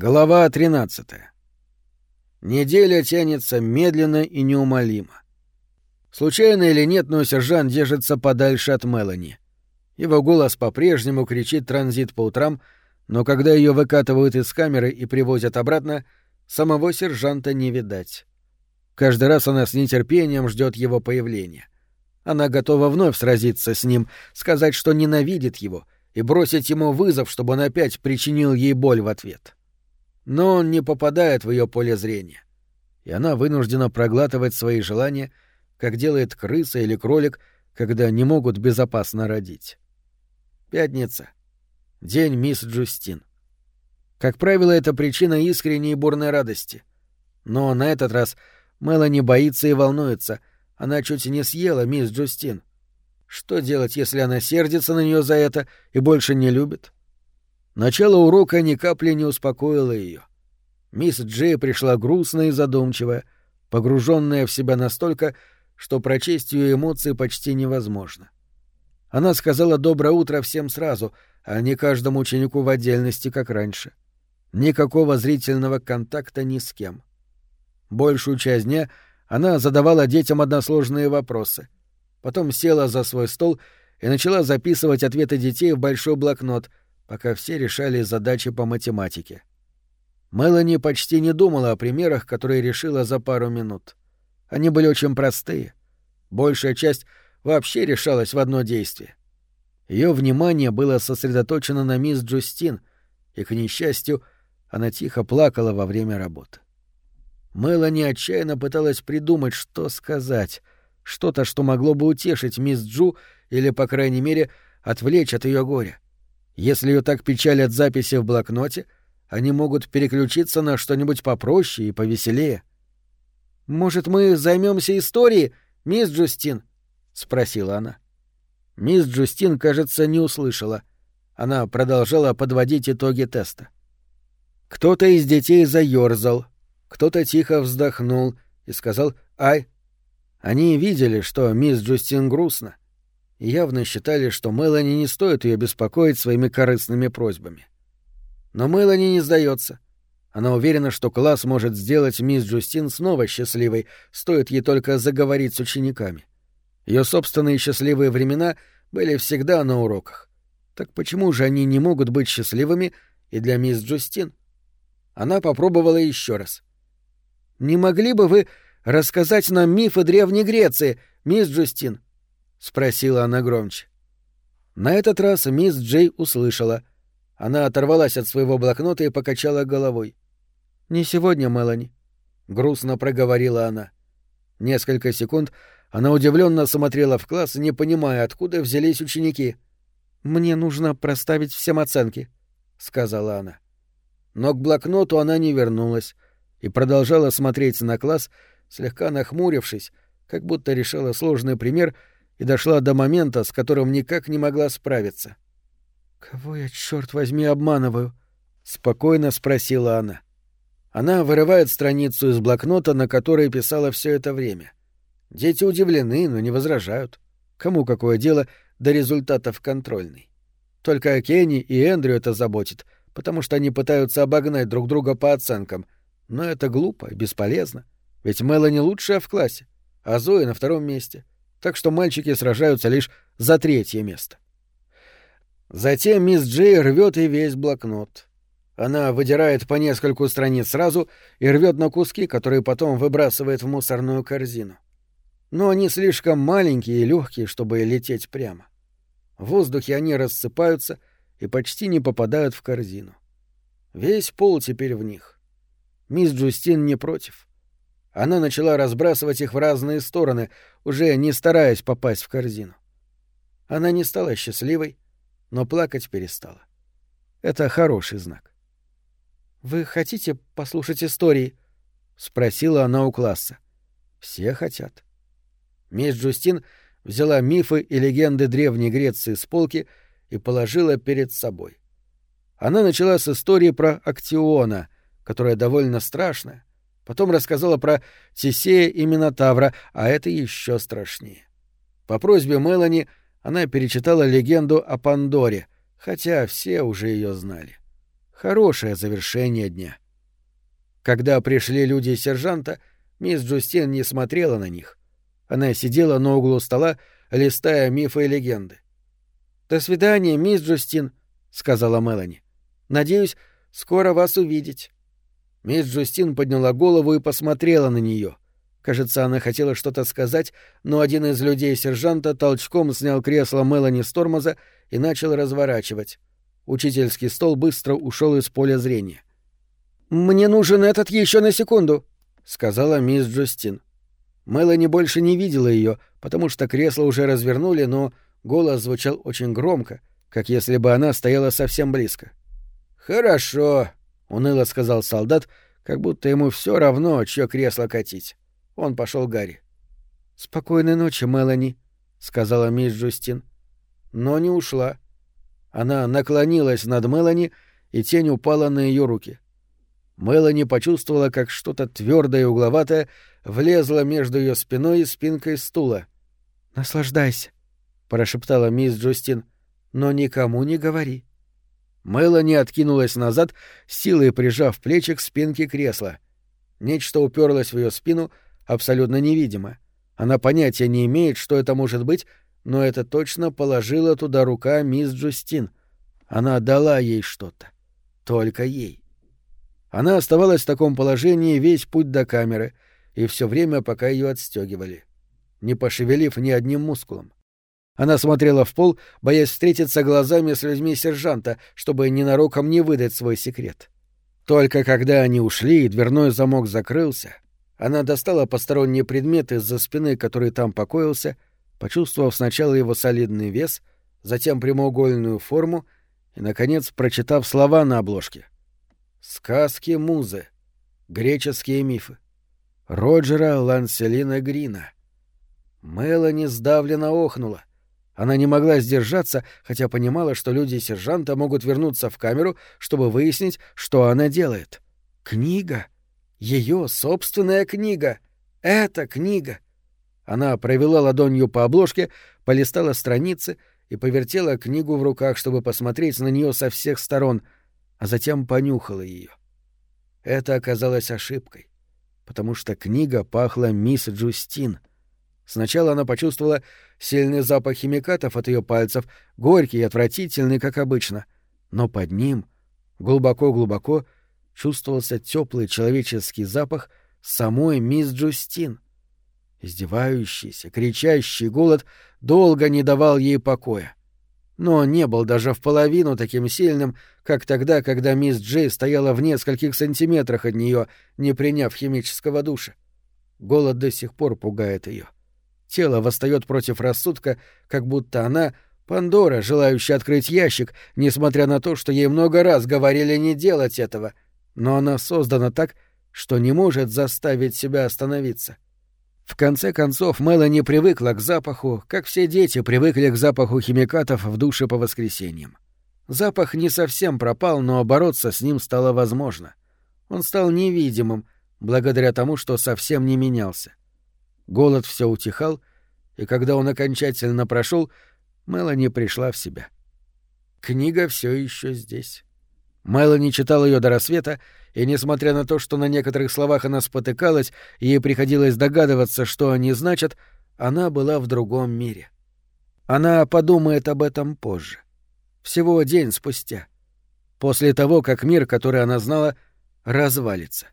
Глава 13. Неделя тянется медленно и неумолимо. Случайно или нет, но сержант держится подальше от Мелани. Его голос по-прежнему кричит транзит по утрам, но когда ее выкатывают из камеры и привозят обратно, самого сержанта не видать. Каждый раз она с нетерпением ждет его появления. Она готова вновь сразиться с ним, сказать, что ненавидит его, и бросить ему вызов, чтобы он опять причинил ей боль в ответ. — но он не попадает в ее поле зрения. И она вынуждена проглатывать свои желания, как делает крыса или кролик, когда не могут безопасно родить. Пятница. День мисс Джустин. Как правило, это причина искренней и бурной радости. Но на этот раз Мелани боится и волнуется. Она чуть не съела мисс Джустин. Что делать, если она сердится на нее за это и больше не любит? — Начало урока ни капли не успокоило ее. Мисс Джей пришла грустная и задумчивая, погруженная в себя настолько, что прочесть ее эмоции почти невозможно. Она сказала «доброе утро» всем сразу, а не каждому ученику в отдельности, как раньше. Никакого зрительного контакта ни с кем. Большую часть дня она задавала детям односложные вопросы. Потом села за свой стол и начала записывать ответы детей в большой блокнот — пока все решали задачи по математике. Мелани почти не думала о примерах, которые решила за пару минут. Они были очень простые. Большая часть вообще решалась в одно действие. Ее внимание было сосредоточено на мисс Джустин, и, к несчастью, она тихо плакала во время работы. Мелани отчаянно пыталась придумать, что сказать, что-то, что могло бы утешить мисс Джу или, по крайней мере, отвлечь от ее горя. Если ее так печалят записи в блокноте, они могут переключиться на что-нибудь попроще и повеселее. «Может, мы займемся историей, мисс Джустин?» — спросила она. Мисс Джустин, кажется, не услышала. Она продолжала подводить итоги теста. Кто-то из детей заёрзал, кто-то тихо вздохнул и сказал «Ай». Они видели, что мисс Джустин грустна — и явно считали, что Мелани не стоит ее беспокоить своими корыстными просьбами. Но Мелани не сдается. Она уверена, что класс может сделать мисс Джустин снова счастливой, стоит ей только заговорить с учениками. Ее собственные счастливые времена были всегда на уроках. Так почему же они не могут быть счастливыми и для мисс Джустин? Она попробовала еще раз. «Не могли бы вы рассказать нам мифы Древней Греции, мисс Джустин?» — спросила она громче. На этот раз мисс Джей услышала. Она оторвалась от своего блокнота и покачала головой. «Не сегодня, Мелани», — грустно проговорила она. Несколько секунд она удивленно смотрела в класс, не понимая, откуда взялись ученики. «Мне нужно проставить всем оценки», — сказала она. Но к блокноту она не вернулась и продолжала смотреть на класс, слегка нахмурившись, как будто решала сложный пример — и дошла до момента, с которым никак не могла справиться. «Кого я, черт возьми, обманываю?» — спокойно спросила она. Она вырывает страницу из блокнота, на которой писала все это время. Дети удивлены, но не возражают. Кому какое дело до результатов контрольной? Только Кенни и Эндрю это заботит, потому что они пытаются обогнать друг друга по оценкам. Но это глупо и бесполезно. Ведь Мелани лучшая в классе, а Зоя на втором месте — так что мальчики сражаются лишь за третье место. Затем мисс Джей рвет и весь блокнот. Она выдирает по нескольку страниц сразу и рвет на куски, которые потом выбрасывает в мусорную корзину. Но они слишком маленькие и легкие, чтобы лететь прямо. В воздухе они рассыпаются и почти не попадают в корзину. Весь пол теперь в них. Мисс Джустин не против. Она начала разбрасывать их в разные стороны, уже не стараясь попасть в корзину. Она не стала счастливой, но плакать перестала. Это хороший знак. «Вы хотите послушать истории?» — спросила она у класса. «Все хотят». Мисс Джустин взяла мифы и легенды Древней Греции с полки и положила перед собой. Она начала с истории про Актиона, которая довольно страшная, Потом рассказала про Тесея и Минотавра, а это еще страшнее. По просьбе Мелани она перечитала легенду о Пандоре, хотя все уже ее знали. Хорошее завершение дня. Когда пришли люди сержанта, мисс Джустин не смотрела на них. Она сидела на углу стола, листая мифы и легенды. «До свидания, мисс Джустин», — сказала Мелани. «Надеюсь, скоро вас увидеть». Мисс Джустин подняла голову и посмотрела на нее. Кажется, она хотела что-то сказать, но один из людей сержанта толчком снял кресло Мелани с тормоза и начал разворачивать. Учительский стол быстро ушел из поля зрения. «Мне нужен этот еще на секунду», — сказала мисс Джустин. Мелани больше не видела ее, потому что кресло уже развернули, но голос звучал очень громко, как если бы она стояла совсем близко. «Хорошо», — уныло сказал солдат, как будто ему все равно, чье кресло катить. Он пошел Гарри. «Спокойной ночи, Мелани», — сказала мисс Джустин. Но не ушла. Она наклонилась над Мелани, и тень упала на ее руки. Мелани почувствовала, как что-то твердое и угловатое влезло между ее спиной и спинкой стула. «Наслаждайся», — прошептала мисс Джустин, — «но никому не говори». Мелани откинулась назад, силой прижав плечи к спинке кресла. Нечто уперлось в ее спину, абсолютно невидимо. Она понятия не имеет, что это может быть, но это точно положила туда рука мисс Джустин. Она дала ей что-то. Только ей. Она оставалась в таком положении весь путь до камеры и все время, пока ее отстегивали, не пошевелив ни одним мускулом. Она смотрела в пол, боясь встретиться глазами с людьми сержанта, чтобы ненароком не выдать свой секрет. Только когда они ушли и дверной замок закрылся, она достала посторонние предметы из-за спины, который там покоился, почувствовав сначала его солидный вес, затем прямоугольную форму и, наконец, прочитав слова на обложке — Сказки музы. Греческие мифы. Роджера Ланселина Грина. Мелани сдавленно охнула. Она не могла сдержаться, хотя понимала, что люди сержанта могут вернуться в камеру, чтобы выяснить, что она делает. Книга. Ее собственная книга. Это книга. Она провела ладонью по обложке, полистала страницы и повертела книгу в руках, чтобы посмотреть на нее со всех сторон — а затем понюхала ее. Это оказалось ошибкой, потому что книга пахла мисс Джустин. Сначала она почувствовала сильный запах химикатов от ее пальцев, горький и отвратительный, как обычно, но под ним, глубоко-глубоко, чувствовался теплый человеческий запах самой мисс Джустин. Издевающийся, кричащий голод долго не давал ей покоя но он не был даже в половину таким сильным, как тогда, когда мисс Джей стояла в нескольких сантиметрах от нее, не приняв химического душа. Голод до сих пор пугает ее. Тело восстает против рассудка, как будто она — Пандора, желающая открыть ящик, несмотря на то, что ей много раз говорили не делать этого. Но она создана так, что не может заставить себя остановиться. — в конце концов, Мелани привыкла к запаху, как все дети привыкли к запаху химикатов в душе по воскресеньям. Запах не совсем пропал, но бороться с ним стало возможно. Он стал невидимым, благодаря тому, что совсем не менялся. Голод все утихал, и когда он окончательно прошел, Мелани пришла в себя. Книга все еще здесь. Мелани читал ее до рассвета, и, несмотря на то, что на некоторых словах она спотыкалась, и ей приходилось догадываться, что они значат, она была в другом мире. Она подумает об этом позже. Всего день спустя. После того, как мир, который она знала, развалится.